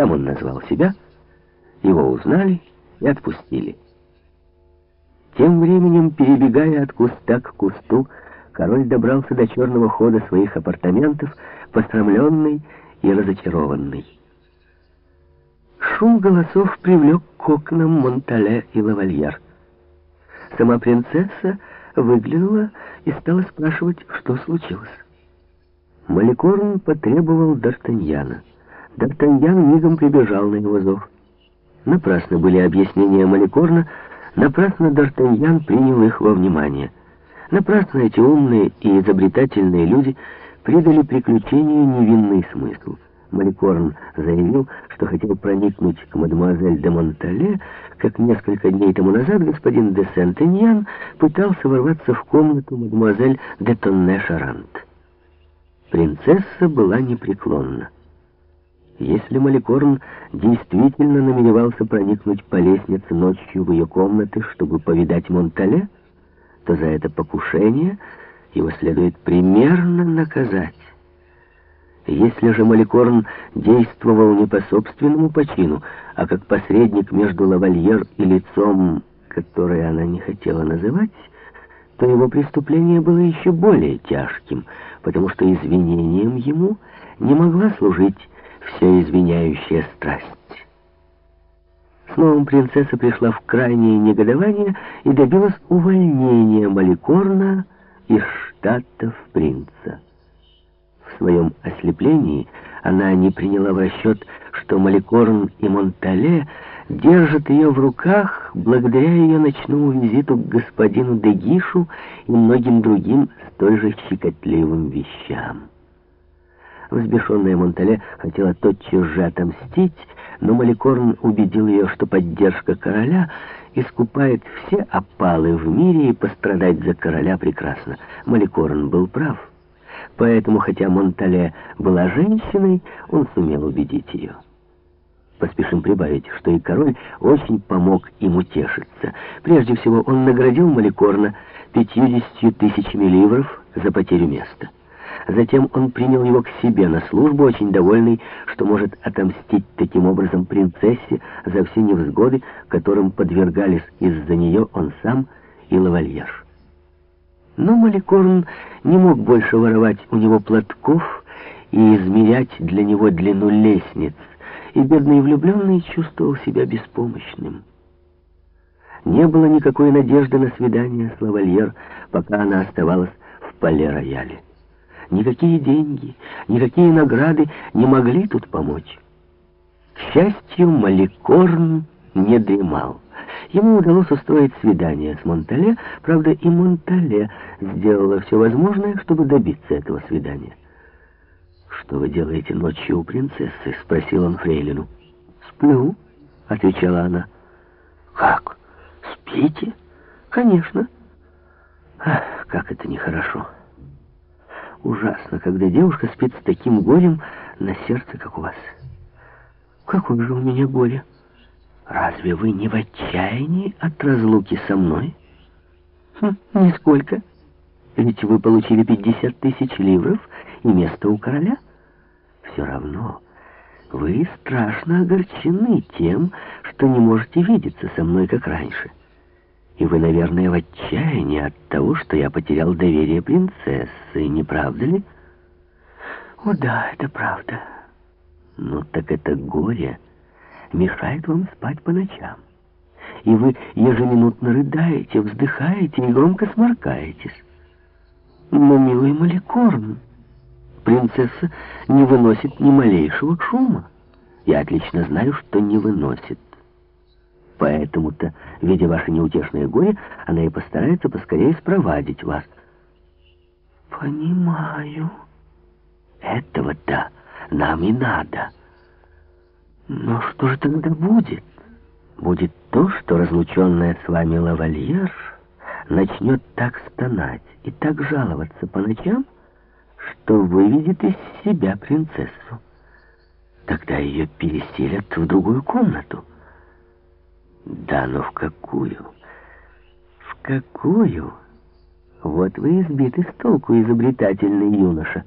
Там он назвал себя, его узнали и отпустили. Тем временем, перебегая от куста к кусту, король добрался до черного хода своих апартаментов, посрамленный и разочарованный. Шум голосов привлек к окнам Монтале и Лавальер. Сама принцесса выглянула и стала спрашивать, что случилось. Маликорн потребовал Д'Артаньяна. Д'Артаньян мигом прибежал на его зов. Напрасно были объяснения Маликорна, напрасно Д'Артаньян принял их во внимание. Напрасно эти умные и изобретательные люди придали приключению невинный смысл. Маликорн заявил, что хотел проникнуть к мадемуазель де Монтале, как несколько дней тому назад господин де Сент-Эньян пытался ворваться в комнату мадемуазель де Тонне-Шарант. Принцесса была непреклонна. Если Маликорн действительно намеревался проникнуть по лестнице ночью в ее комнаты, чтобы повидать Монтале, то за это покушение его следует примерно наказать. Если же Маликорн действовал не по собственному почину, а как посредник между лавальер и лицом, которое она не хотела называть, то его преступление было еще более тяжким, потому что извинением ему не могла служить вся извиняющая страсть. Словом, принцесса пришла в крайнее негодование и добилась увольнения Маликорна из штатов принца. В своем ослеплении она не приняла в расчет, что Маликорн и Монтале держат ее в руках благодаря ее ночному визиту к господину Дегишу и многим другим столь же щекотливым вещам. Взбешенная Монтале хотела тотчас же отомстить, но Маликорн убедил ее, что поддержка короля искупает все опалы в мире и пострадать за короля прекрасно. Маликорн был прав. Поэтому, хотя Монтале была женщиной, он сумел убедить ее. Поспешим прибавить, что и король очень помог им утешиться. Прежде всего, он наградил Маликорна пятьюдесятью тысячами ливров за потерю места. Затем он принял его к себе на службу, очень довольный, что может отомстить таким образом принцессе за все невзгоды, которым подвергались из-за нее он сам и лавальер. Но Маликорн не мог больше воровать у него платков и измерять для него длину лестниц, и бедный влюбленный чувствовал себя беспомощным. Не было никакой надежды на свидание с лавальер, пока она оставалась в поле-рояле. Никакие деньги, никакие награды не могли тут помочь. К счастью, Маликорн не дремал. Ему удалось устроить свидание с Монтале, правда, и Монтале сделала все возможное, чтобы добиться этого свидания. «Что вы делаете ночью у принцессы?» — спросил он Фрейлину. «Сплю», — отвечала она. «Как? Спите?» «Конечно». Ах, как это нехорошо. Ужасно, когда девушка спит с таким горем на сердце, как у вас. Какое же у меня горе? Разве вы не в отчаянии от разлуки со мной? Хм, нисколько. Ведь вы получили 50 тысяч ливров и место у короля. Все равно вы страшно огорчены тем, что не можете видеться со мной, как раньше. И вы, наверное, в отчаянии от того, что я потерял доверие принцессы, не правда ли? О, да, это правда. Ну, так это горе мешает вам спать по ночам. И вы ежеминутно рыдаете, вздыхаете и громко сморкаетесь. Но, милый Маликорн, принцесса не выносит ни малейшего шума. Я отлично знаю, что не выносит. Поэтому-то, видя ваше неутешное горе, она и постарается поскорее спровадить вас. Понимаю. Этого-то нам и надо. Но что же тогда будет? Будет то, что разлученная с вами лавальер начнет так стонать и так жаловаться по ночам, что выведет из себя принцессу. Тогда ее переселят в другую комнату. Да, но в какую? В какую? Вот вы избиты с толку, изобретательный юноша.